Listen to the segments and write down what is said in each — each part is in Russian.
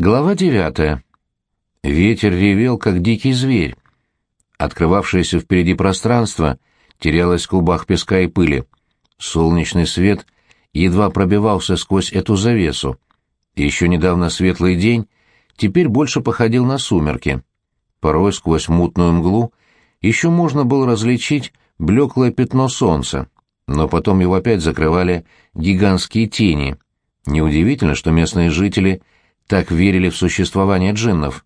Глава девятая. Ветер ревел, как дикий зверь. Открывавшееся впереди пространство терялось в клубах песка и пыли. Солнечный свет едва пробивался сквозь эту завесу. Еще недавно светлый день теперь больше походил на сумерки. Порой сквозь мутную мглу еще можно было различить блеклое пятно солнца, но потом его опять закрывали гигантские тени. Неудивительно, что местные жители так верили в существование джиннов.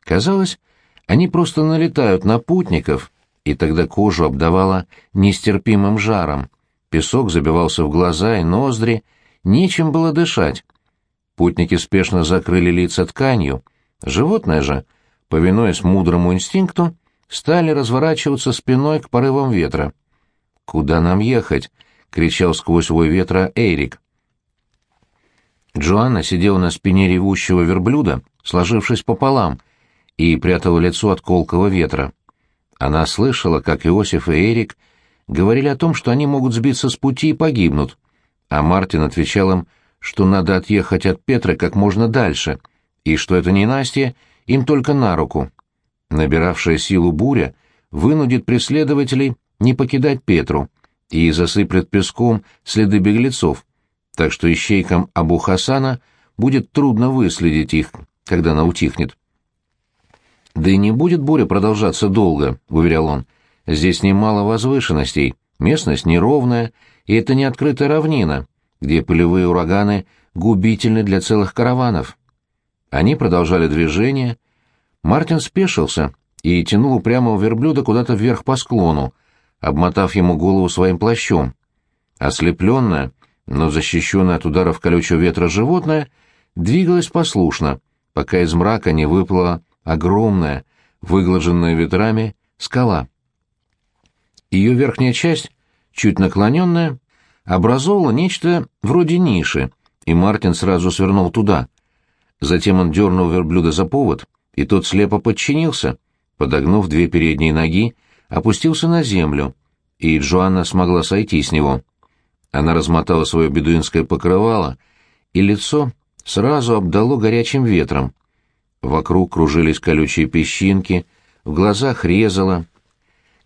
Казалось, они просто налетают на путников, и тогда кожу обдавало нестерпимым жаром. Песок забивался в глаза и ноздри, нечем было дышать. Путники спешно закрыли лица тканью. Животное же, повинуясь мудрому инстинкту, стали разворачиваться спиной к порывам ветра. «Куда нам ехать?» — кричал сквозь вой ветра Эрик. Джоанна сидела на спине ревущего верблюда, сложившись пополам, и прятала лицо от колкого ветра. Она слышала, как Иосиф и Эрик говорили о том, что они могут сбиться с пути и погибнут, а Мартин отвечал им, что надо отъехать от Петра как можно дальше, и что это не Настя, им только на руку. Набиравшая силу буря вынудит преследователей не покидать Петру и засыплет песком следы беглецов, так что ищейкам Абу Хасана будет трудно выследить их, когда она утихнет. «Да и не будет буря продолжаться долго», — уверял он. «Здесь немало возвышенностей, местность неровная, и это не открытая равнина, где пылевые ураганы губительны для целых караванов». Они продолжали движение. Мартин спешился и тянул упрямого верблюда куда-то вверх по склону, обмотав ему голову своим плащом. Ослепленная, но защищенное от ударов колючего ветра животное двигалось послушно, пока из мрака не выплыла огромная, выглаженная ветрами, скала. Ее верхняя часть, чуть наклоненная, образовала нечто вроде ниши, и Мартин сразу свернул туда. Затем он дернул верблюда за повод, и тот слепо подчинился, подогнув две передние ноги, опустился на землю, и Джоанна смогла сойти с него. Она размотала свое бедуинское покрывало, и лицо сразу обдало горячим ветром. Вокруг кружились колючие песчинки, в глазах резало.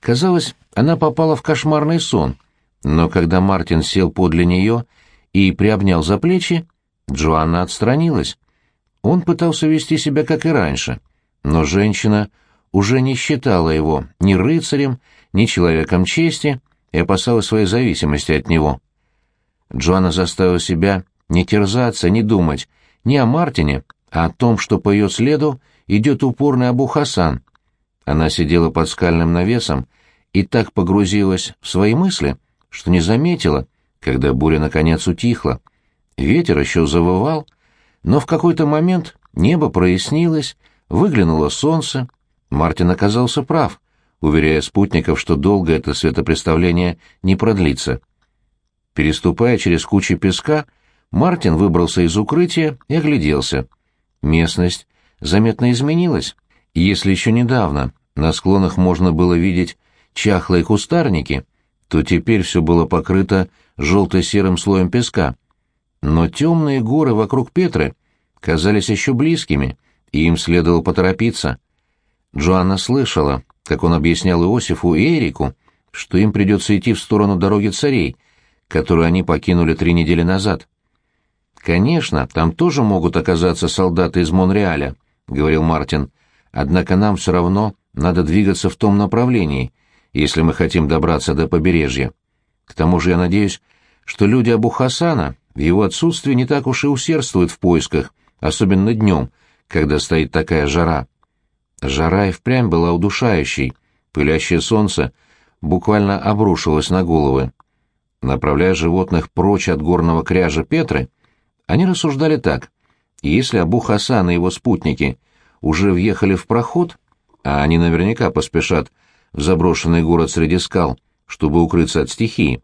Казалось, она попала в кошмарный сон, но когда Мартин сел подле нее и приобнял за плечи, Джоанна отстранилась. Он пытался вести себя, как и раньше, но женщина уже не считала его ни рыцарем, ни человеком чести и опасалась своей зависимости от него. Джоанна заставила себя не терзаться, не думать ни о Мартине, а о том, что по ее следу идет упорный Абу Хасан. Она сидела под скальным навесом и так погрузилась в свои мысли, что не заметила, когда буря наконец утихла. Ветер еще завывал, но в какой-то момент небо прояснилось, выглянуло солнце. Мартин оказался прав, уверяя спутников, что долго это светопреставление не продлится. Переступая через кучи песка, Мартин выбрался из укрытия и огляделся. Местность заметно изменилась. Если еще недавно на склонах можно было видеть чахлые кустарники, то теперь все было покрыто желто-серым слоем песка. Но темные горы вокруг Петры казались еще близкими, и им следовало поторопиться. Джоанна слышала, как он объяснял Иосифу и Эрику, что им придется идти в сторону дороги царей — которую они покинули три недели назад. «Конечно, там тоже могут оказаться солдаты из Монреаля», — говорил Мартин. «Однако нам все равно надо двигаться в том направлении, если мы хотим добраться до побережья. К тому же я надеюсь, что люди Абу Хасана в его отсутствии не так уж и усердствуют в поисках, особенно днем, когда стоит такая жара». Жара и впрямь была удушающей, пылящее солнце буквально обрушилось на головы. Направляя животных прочь от горного кряжа Петры, они рассуждали так. Если Абу Хасан и его спутники уже въехали в проход, а они наверняка поспешат в заброшенный город среди скал, чтобы укрыться от стихии,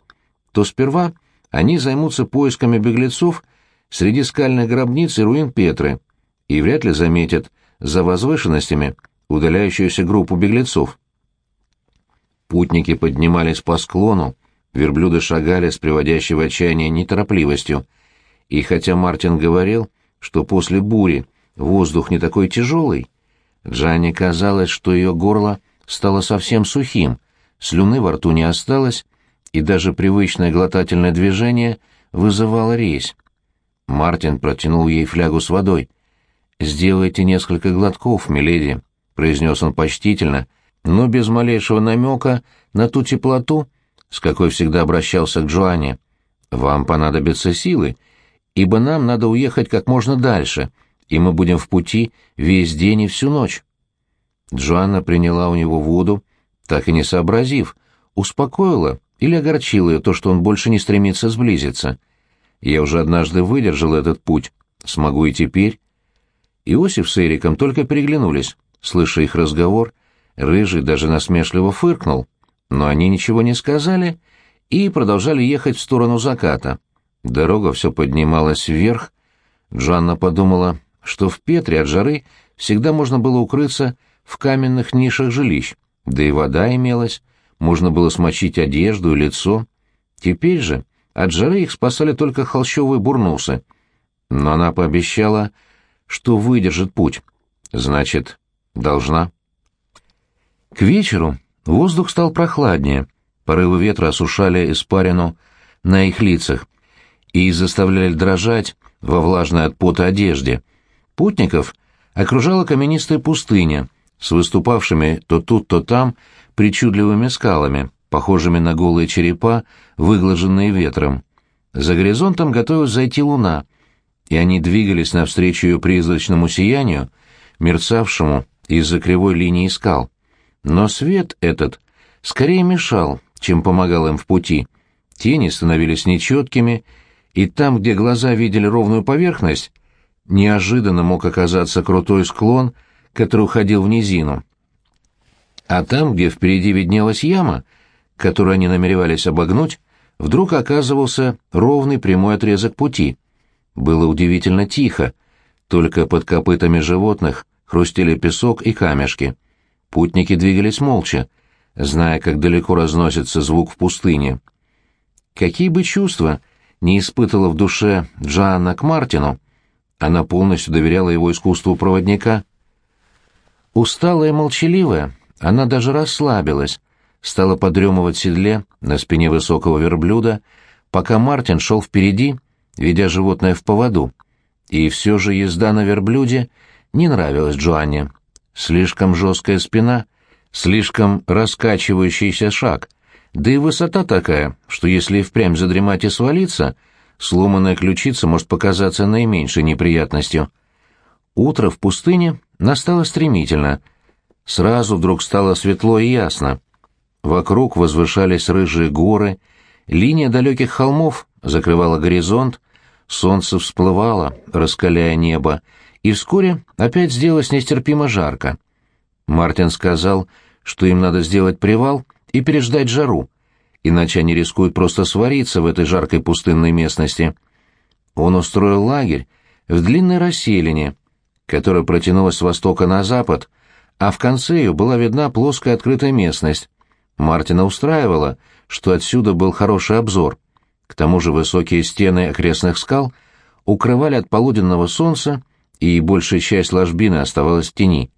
то сперва они займутся поисками беглецов среди скальных гробниц и руин Петры и вряд ли заметят за возвышенностями удаляющуюся группу беглецов. Путники поднимались по склону, Верблюды шагали с приводящей в отчаяние неторопливостью, и хотя Мартин говорил, что после бури воздух не такой тяжелый. Джанне казалось, что ее горло стало совсем сухим, слюны во рту не осталось, и даже привычное глотательное движение вызывало резь. Мартин протянул ей флягу с водой. «Сделайте несколько глотков, миледи», — произнес он почтительно, но без малейшего намека на ту теплоту, с какой всегда обращался к Джоанне. «Вам понадобятся силы, ибо нам надо уехать как можно дальше, и мы будем в пути весь день и всю ночь». Джоанна приняла у него воду, так и не сообразив, успокоила или огорчила ее то, что он больше не стремится сблизиться. «Я уже однажды выдержал этот путь, смогу и теперь». Иосиф с Эриком только переглянулись, слыша их разговор, Рыжий даже насмешливо фыркнул, но они ничего не сказали и продолжали ехать в сторону заката. Дорога все поднималась вверх. Джанна подумала, что в Петре от жары всегда можно было укрыться в каменных нишах жилищ, да и вода имелась, можно было смочить одежду и лицо. Теперь же от жары их спасали только холщовые бурнусы. Но она пообещала, что выдержит путь. Значит, должна. К вечеру воздух стал прохладнее, порывы ветра осушали испарину на их лицах и заставляли дрожать во влажной от пота одежде. Путников окружала каменистая пустыня с выступавшими то тут, то там причудливыми скалами, похожими на голые черепа, выглаженные ветром. За горизонтом готовилась зайти луна, и они двигались навстречу ее призрачному сиянию, мерцавшему из-за кривой линии скал. Но свет этот скорее мешал, чем помогал им в пути. Тени становились нечеткими, и там, где глаза видели ровную поверхность, неожиданно мог оказаться крутой склон, который уходил в низину. А там, где впереди виднелась яма, которую они намеревались обогнуть, вдруг оказывался ровный прямой отрезок пути. Было удивительно тихо, только под копытами животных хрустели песок и камешки. Путники двигались молча, зная, как далеко разносится звук в пустыне. Какие бы чувства не испытывала в душе Джоанна к Мартину, она полностью доверяла его искусству проводника. Усталая и молчаливая, она даже расслабилась, стала подремывать в седле на спине высокого верблюда, пока Мартин шел впереди, ведя животное в поводу. И все же езда на верблюде не нравилась Джоанне. Слишком жесткая спина, слишком раскачивающийся шаг, да и высота такая, что если впрямь задремать и свалиться, сломанная ключица может показаться наименьшей неприятностью. Утро в пустыне настало стремительно. Сразу вдруг стало светло и ясно. Вокруг возвышались рыжие горы, линия далеких холмов закрывала горизонт, солнце всплывало, раскаляя небо, и вскоре опять сделалось нестерпимо жарко. Мартин сказал, что им надо сделать привал и переждать жару, иначе они рискуют просто свариться в этой жаркой пустынной местности. Он устроил лагерь в длинной расселине, которая протянулась с востока на запад, а в конце ее была видна плоская открытая местность. Мартина устраивало, что отсюда был хороший обзор. К тому же высокие стены окрестных скал укрывали от полуденного солнца и большая часть ложбины оставалась в тени.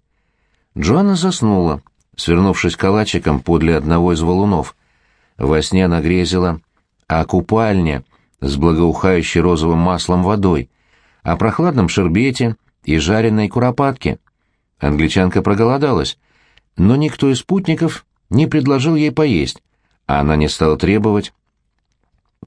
Джоанна заснула, свернувшись калачиком подле одного из валунов. Во сне она грезила о купальне с благоухающей розовым маслом водой, о прохладном шербете и жареной куропатке. Англичанка проголодалась, но никто из спутников не предложил ей поесть, а она не стала требовать.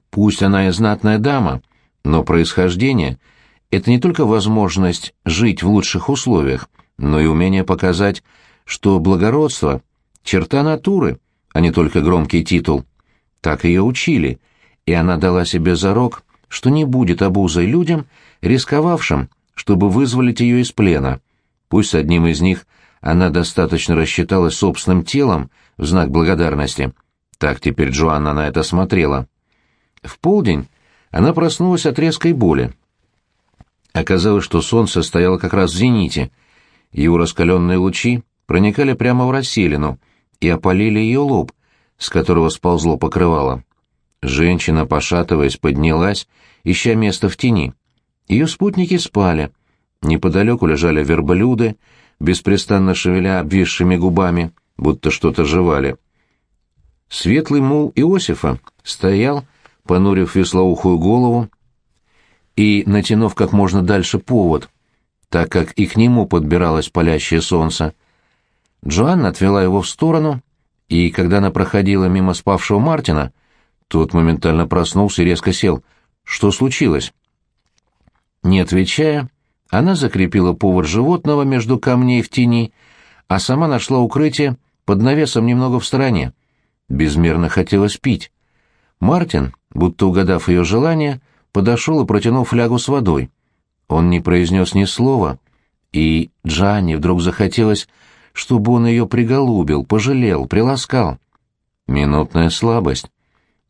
Пусть она и знатная дама, но происхождение — это не только возможность жить в лучших условиях, но и умение показать, что благородство — черта натуры, а не только громкий титул. Так ее учили, и она дала себе зарок, что не будет обузой людям, рисковавшим, чтобы вызволить ее из плена. Пусть с одним из них она достаточно рассчиталась собственным телом в знак благодарности. Так теперь Джоанна на это смотрела. В полдень она проснулась от резкой боли. Оказалось, что солнце стояло как раз в зените. Его раскаленные лучи проникали прямо в расселину и опалили ее лоб, с которого сползло покрывало. Женщина, пошатываясь, поднялась, ища место в тени. Ее спутники спали. Неподалеку лежали верблюды, беспрестанно шевеля обвисшими губами, будто что-то жевали. Светлый мул Иосифа стоял, понурив веслоухую голову и натянув как можно дальше повод, так как и к нему подбиралось палящее солнце. Джоанна отвела его в сторону, и когда она проходила мимо спавшего Мартина, тот моментально проснулся и резко сел. Что случилось? Не отвечая, она закрепила повод животного между камней в тени, а сама нашла укрытие под навесом немного в стороне. Безмерно хотелось пить. Мартин, будто угадав ее желание, подошел и протянул флягу с водой. Он не произнес ни слова, и Джанни вдруг захотелось, чтобы он ее приголубил, пожалел, приласкал. Минутная слабость.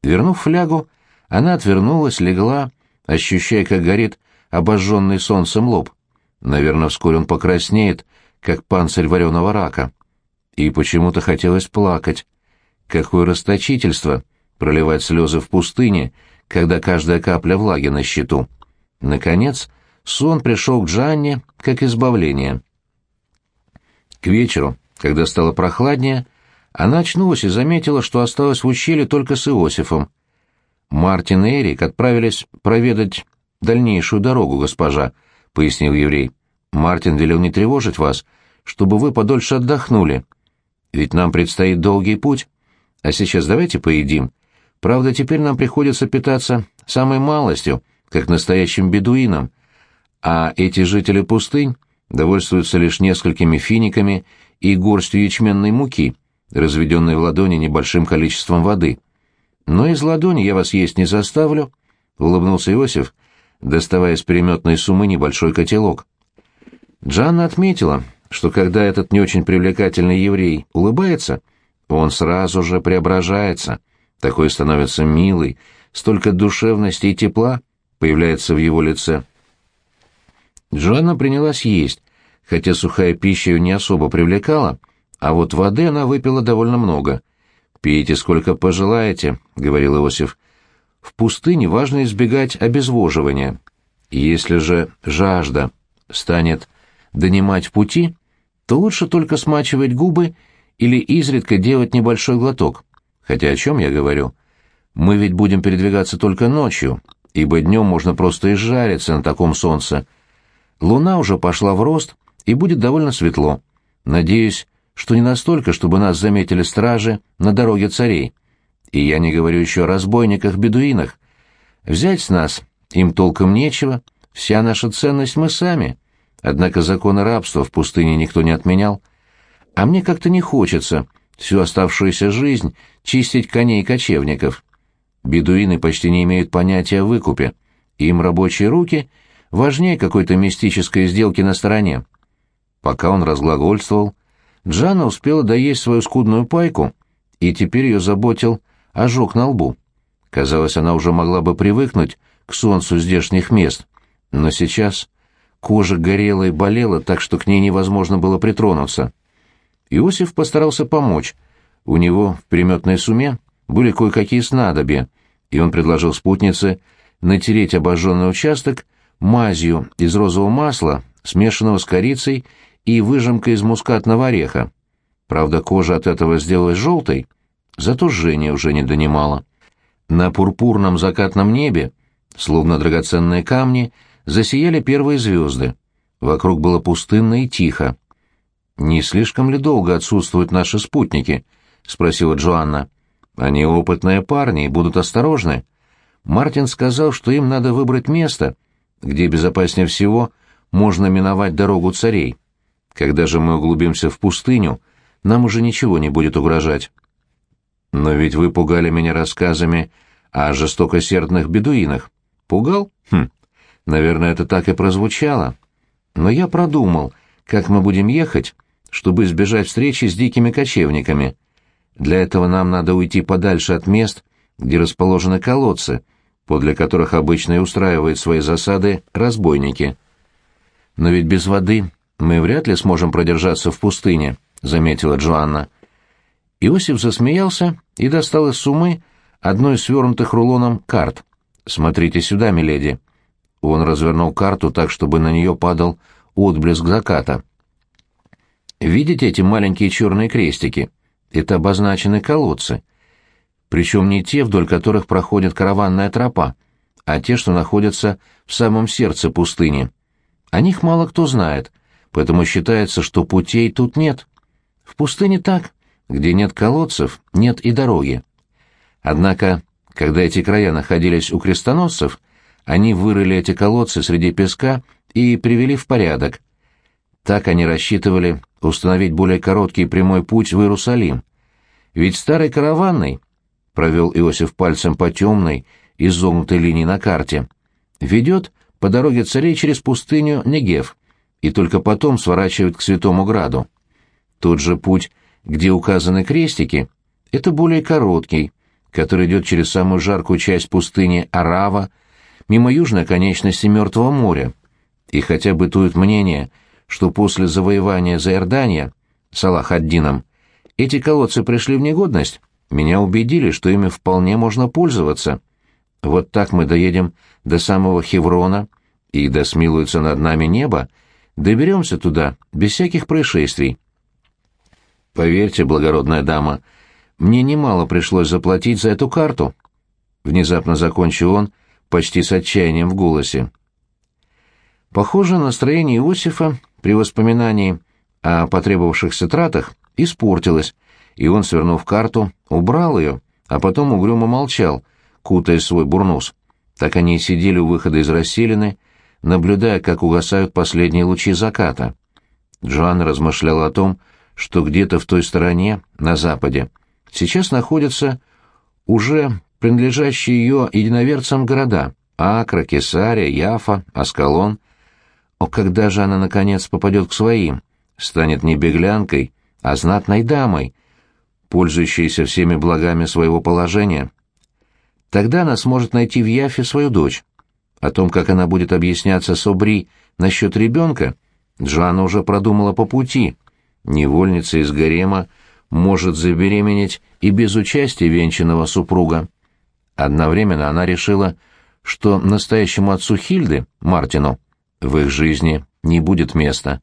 Вернув флягу, она отвернулась, легла, ощущая, как горит обожженный солнцем лоб. Наверное, вскоре он покраснеет, как панцирь вареного рака. И почему-то хотелось плакать. Какое расточительство проливать слезы в пустыне, когда каждая капля влаги на счету. Наконец, сон пришел к Джанне, как избавление. К вечеру, когда стало прохладнее, она очнулась и заметила, что осталась в ущелье только с Иосифом. Мартин и Эрик отправились проведать дальнейшую дорогу, госпожа, — пояснил еврей. Мартин велел не тревожить вас, чтобы вы подольше отдохнули. Ведь нам предстоит долгий путь. А сейчас давайте поедим. Правда, теперь нам приходится питаться самой малостью, как настоящим бедуинам. А эти жители пустынь довольствуются лишь несколькими финиками и горстью ячменной муки, разведенной в ладони небольшим количеством воды. Но из ладони я вас есть не заставлю, — улыбнулся Иосиф, доставая из переметной суммы небольшой котелок. Джанна отметила, что когда этот не очень привлекательный еврей улыбается, он сразу же преображается, такой становится милый, столько душевности и тепла появляется в его лице. Джанна принялась есть, хотя сухая пища ее не особо привлекала, а вот воды она выпила довольно много. «Пейте сколько пожелаете», — говорил Иосиф. «В пустыне важно избегать обезвоживания. Если же жажда станет донимать в пути, то лучше только смачивать губы или изредка делать небольшой глоток. Хотя о чем я говорю? Мы ведь будем передвигаться только ночью, ибо днем можно просто изжариться на таком солнце. Луна уже пошла в рост, и будет довольно светло. Надеюсь, что не настолько, чтобы нас заметили стражи на дороге царей. И я не говорю еще о разбойниках-бедуинах. Взять с нас им толком нечего, вся наша ценность мы сами. Однако законы рабства в пустыне никто не отменял. А мне как-то не хочется всю оставшуюся жизнь чистить коней кочевников. Бедуины почти не имеют понятия о выкупе. Им рабочие руки важнее какой-то мистической сделки на стороне. Пока он разглагольствовал, Джана успела доесть свою скудную пайку, и теперь ее заботил ожог на лбу. Казалось, она уже могла бы привыкнуть к солнцу здешних мест, но сейчас Кожа горела и болела, так что к ней невозможно было притронуться. Иосиф постарался помочь. У него в переметной суме были кое-какие снадобья, и он предложил спутнице натереть обожженный участок мазью из розового масла, смешанного с корицей и выжимкой из мускатного ореха. Правда, кожа от этого сделалась желтой, зато жжение уже не донимало. На пурпурном закатном небе, словно драгоценные камни, засияли первые звезды. Вокруг было пустынно и тихо. «Не слишком ли долго отсутствуют наши спутники?» — спросила Джоанна. «Они опытные парни и будут осторожны. Мартин сказал, что им надо выбрать место, где безопаснее всего можно миновать дорогу царей. Когда же мы углубимся в пустыню, нам уже ничего не будет угрожать». «Но ведь вы пугали меня рассказами о жестокосердных бедуинах». «Пугал? Хм, Наверное, это так и прозвучало. Но я продумал, как мы будем ехать, чтобы избежать встречи с дикими кочевниками. Для этого нам надо уйти подальше от мест, где расположены колодцы, подле которых обычно и устраивают свои засады разбойники. Но ведь без воды мы вряд ли сможем продержаться в пустыне, заметила Джоанна. Иосиф засмеялся и достал из сумы одну из свернутых рулоном карт. «Смотрите сюда, миледи». Он развернул карту так, чтобы на нее падал отблеск заката. Видите эти маленькие черные крестики? Это обозначены колодцы. Причем не те, вдоль которых проходит караванная тропа, а те, что находятся в самом сердце пустыни. О них мало кто знает, поэтому считается, что путей тут нет. В пустыне так, где нет колодцев, нет и дороги. Однако, когда эти края находились у крестоносцев, они вырыли эти колодцы среди песка и привели в порядок. Так они рассчитывали установить более короткий прямой путь в Иерусалим. Ведь старый караванный, провел Иосиф пальцем по темной, изогнутой линии на карте, ведет по дороге царей через пустыню Негев и только потом сворачивает к Святому Граду. Тот же путь, где указаны крестики, это более короткий, который идет через самую жаркую часть пустыни Арава, мимо южной конечности Мертвого моря. И хотя бытует мнение, что после завоевания Заордания Салах ад-Дином эти колодцы пришли в негодность, меня убедили, что ими вполне можно пользоваться. Вот так мы доедем до самого Хеврона, и да смилуется над нами небо, доберемся туда без всяких происшествий. Поверьте, благородная дама, мне немало пришлось заплатить за эту карту. Внезапно закончил он, почти с отчаянием в голосе. Похоже, настроение Иосифа при воспоминании о потребовавшихся тратах испортилось, и он, свернув карту, убрал ее, а потом угрюмо молчал, кутая свой бурнус. Так они и сидели у выхода из расселины, наблюдая, как угасают последние лучи заката. Джоанна размышляла о том, что где-то в той стороне, на западе, сейчас находятся уже принадлежащие ее единоверцам города — Акра, Кесария, Яфа, Аскалон. О, когда же она, наконец, попадет к своим, станет не беглянкой, а знатной дамой, пользующейся всеми благами своего положения. Тогда она сможет найти в Яфе свою дочь. О том, как она будет объясняться с Обри насчет ребенка, Джоанна уже продумала по пути. Невольница из гарема может забеременеть и без участия венчанного супруга. Одновременно она решила, что настоящему отцу Хильды, Мартину, в их жизни не будет места.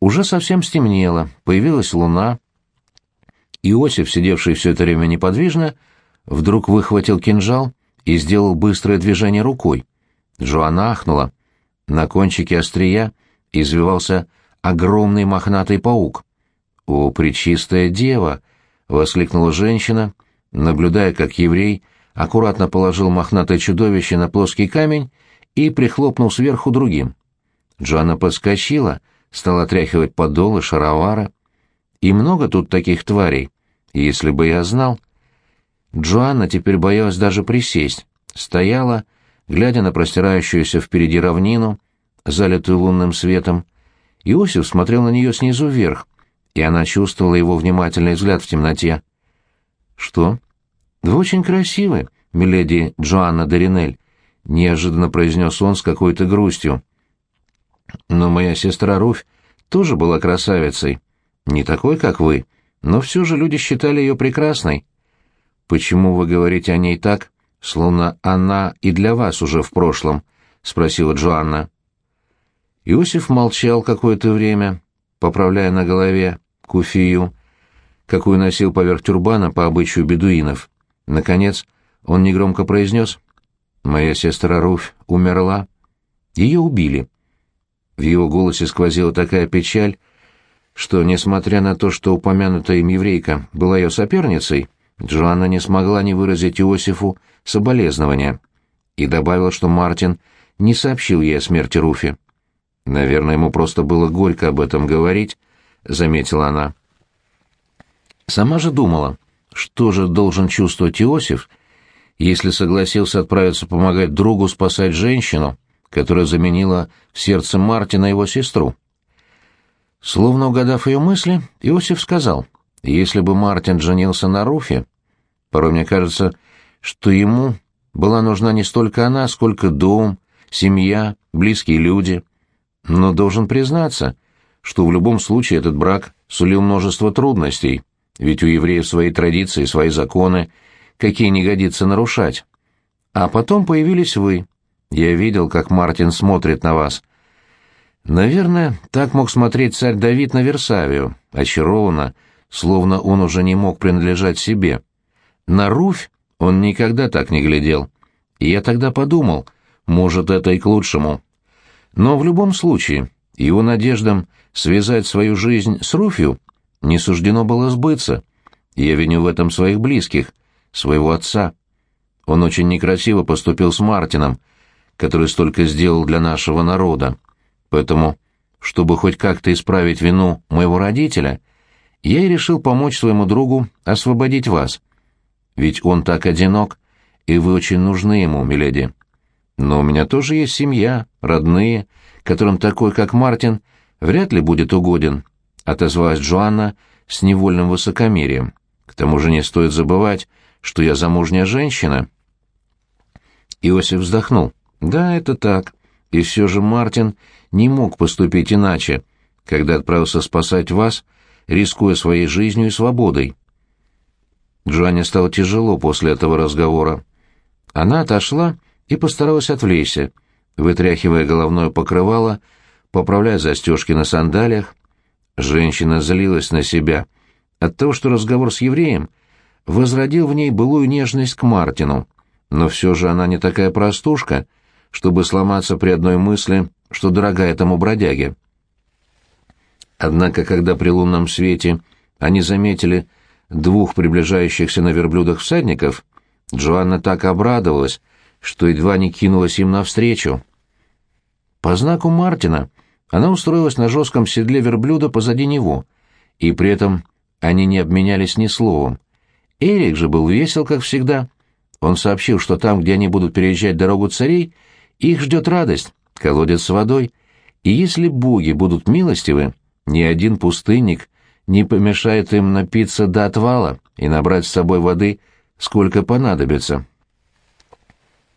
Уже совсем стемнело, появилась луна. Иосиф, сидевший все это время неподвижно, вдруг выхватил кинжал и сделал быстрое движение рукой. Джоанна ахнула. На кончике острия извивался огромный мохнатый паук. «О, пречистая дева!» — воскликнула женщина, наблюдая, как еврей аккуратно положил мохнатое чудовище на плоский камень и прихлопнул сверху другим. Джоанна подскочила — стал отряхивать подолы, шаровары. И много тут таких тварей, если бы я знал. Джоанна теперь боялась даже присесть, стояла, глядя на простирающуюся впереди равнину, залитую лунным светом. Иосиф смотрел на нее снизу вверх, и она чувствовала его внимательный взгляд в темноте. «Что?» «Вы очень красивы, миледи Джоанна Доринель», — неожиданно произнес он с какой-то грустью. Но моя сестра Руфь тоже была красавицей. Не такой, как вы, но все же люди считали ее прекрасной. Почему вы говорите о ней так, словно она и для вас уже в прошлом? — спросила Джоанна. Иосиф молчал какое-то время, поправляя на голове куфию, какую носил поверх тюрбана по обычаю бедуинов. Наконец он негромко произнес «Моя сестра Руфь умерла. Ее убили. В его голосе сквозила такая печаль, что, несмотря на то, что упомянутая им еврейка была ее соперницей, Джоанна не смогла не выразить Иосифу соболезнования и добавила, что Мартин не сообщил ей о смерти Руфи. «Наверное, ему просто было горько об этом говорить», — заметила она. Сама же думала, что же должен чувствовать Иосиф, если согласился отправиться помогать другу спасать женщину, которая заменила в сердце Мартина его сестру. Словно угадав ее мысли, Иосиф сказал, если бы Мартин женился на Руфе, порой мне кажется, что ему была нужна не столько она, сколько дом, семья, близкие люди. Но должен признаться, что в любом случае этот брак сулил множество трудностей, ведь у евреев свои традиции, свои законы, какие не годится нарушать. А потом появились вы, я видел, как Мартин смотрит на вас. Наверное, так мог смотреть царь Давид на Версавию, очарованно, словно он уже не мог принадлежать себе. На Руфь он никогда так не глядел. И я тогда подумал, может, это и к лучшему. Но в любом случае, его надеждам связать свою жизнь с Руфью не суждено было сбыться. Я виню в этом своих близких, своего отца. Он очень некрасиво поступил с Мартином, который столько сделал для нашего народа. Поэтому, чтобы хоть как-то исправить вину моего родителя, я и решил помочь своему другу освободить вас. Ведь он так одинок, и вы очень нужны ему, миледи. Но у меня тоже есть семья, родные, которым такой, как Мартин, вряд ли будет угоден, — отозвалась Джоанна с невольным высокомерием. К тому же не стоит забывать, что я замужняя женщина. Иосиф вздохнул. Да, это так. И все же Мартин не мог поступить иначе, когда отправился спасать вас, рискуя своей жизнью и свободой. Джоанне стало тяжело после этого разговора. Она отошла и постаралась отвлечься, вытряхивая головное покрывало, поправляя застежки на сандалиях. Женщина злилась на себя от того, что разговор с евреем возродил в ней былую нежность к Мартину, но все же она не такая простушка, чтобы сломаться при одной мысли, что дорога этому бродяге. Однако, когда при лунном свете они заметили двух приближающихся на верблюдах всадников, Джоанна так обрадовалась, что едва не кинулась им навстречу. По знаку Мартина она устроилась на жестком седле верблюда позади него, и при этом они не обменялись ни словом. Эрик же был весел, как всегда. Он сообщил, что там, где они будут переезжать дорогу царей, их ждет радость, колодец с водой, и если боги будут милостивы, ни один пустынник не помешает им напиться до отвала и набрать с собой воды, сколько понадобится.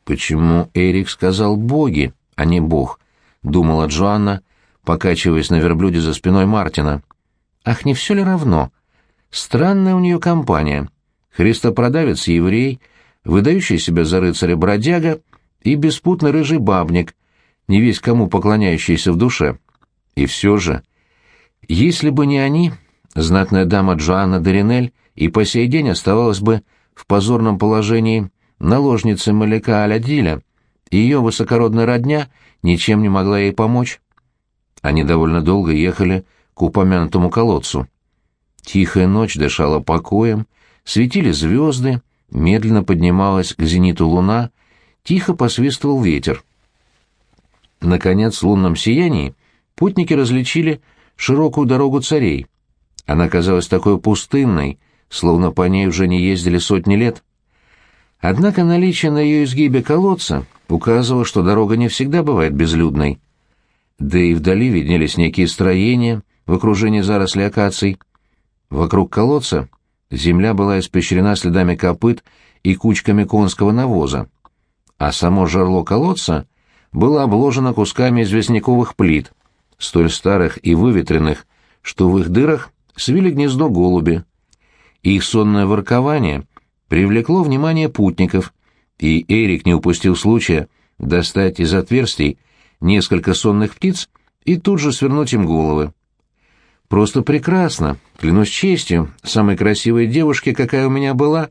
«Почему Эрик сказал «боги», а не «бог», — думала Джоанна, покачиваясь на верблюде за спиной Мартина. «Ах, не все ли равно? Странная у нее компания. Христопродавец еврей, выдающий себя за рыцаря бродяга и беспутный рыжий бабник, не весь кому поклоняющийся в душе. И все же, если бы не они, знатная дама Джоанна Деринель и по сей день оставалась бы в позорном положении наложницы Маляка Алядиля, и ее высокородная родня ничем не могла ей помочь. Они довольно долго ехали к упомянутому колодцу. Тихая ночь дышала покоем, светили звезды, медленно поднималась к зениту луна, тихо посвистывал ветер. Наконец, в лунном сиянии путники различили широкую дорогу царей. Она казалась такой пустынной, словно по ней уже не ездили сотни лет. Однако наличие на ее изгибе колодца указывало, что дорога не всегда бывает безлюдной. Да и вдали виднелись некие строения в окружении зарослей акаций. Вокруг колодца земля была испещрена следами копыт и кучками конского навоза, а само жерло колодца было обложено кусками известняковых плит, столь старых и выветренных, что в их дырах свили гнездо голуби. Их сонное воркование привлекло внимание путников, и Эрик не упустил случая достать из отверстий несколько сонных птиц и тут же свернуть им головы. «Просто прекрасно, клянусь честью, самой красивой девушке, какая у меня была,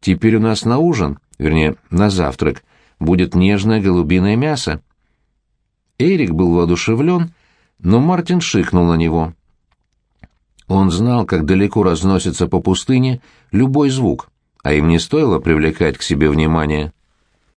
теперь у нас на ужин, вернее, на завтрак, будет нежное голубиное мясо». Эрик был воодушевлен, но Мартин шикнул на него. Он знал, как далеко разносится по пустыне любой звук, а им не стоило привлекать к себе внимание.